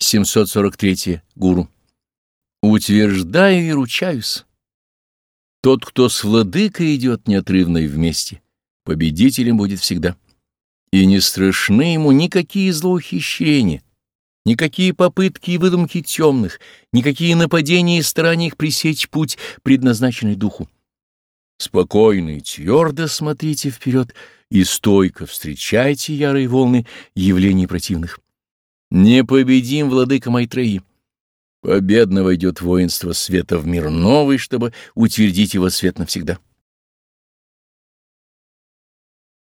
743. Гуру. Утверждаю и ручаюсь. Тот, кто с владыкой идет неотрывно и вместе, победителем будет всегда. И не страшны ему никакие злоухищрения, никакие попытки и выдумки темных, никакие нападения и старания их пресечь путь, предназначенный духу. Спокойно и твердо смотрите вперед и стойко встречайте ярые волны явлений противных. Непобедим, владыка Майтреи. Победно войдет воинство света в мир новый, чтобы утвердить его свет навсегда.